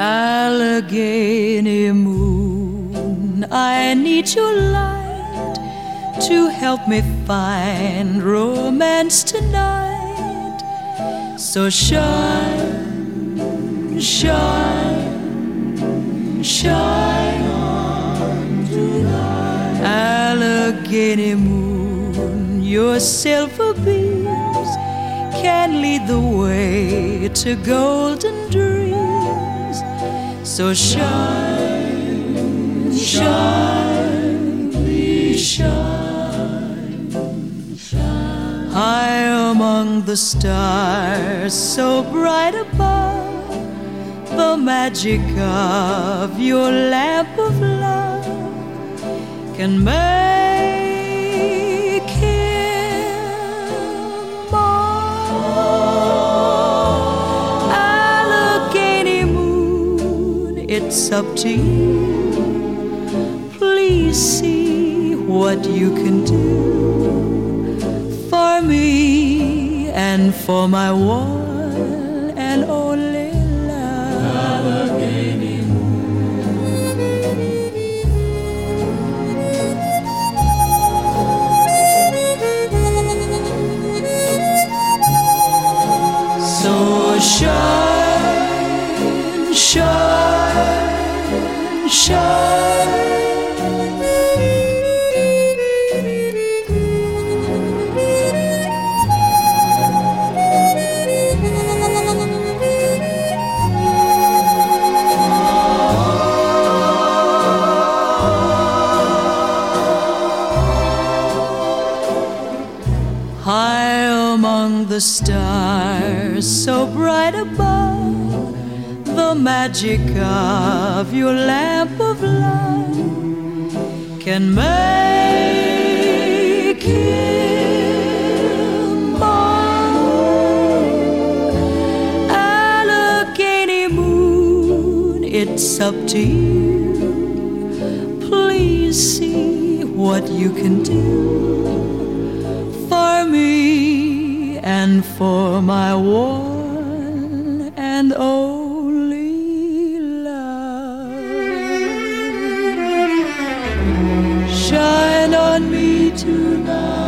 Allegheny moon, I need your light to help me find romance tonight. So shine, shine, shine on tonight. Allegheny moon, your silver beams can lead the way to golden dreams. So shine, shine, please shine, shine. High among the stars, so bright above, the magic of your lamp of love can make it's up to you. Please see what you can do for me and for my one among the stars, so bright above, the magic of your lamp of love can make him mine. Allegheny moon, it's up to you. Please see what you can do and for my one and only love. Shine on me tonight.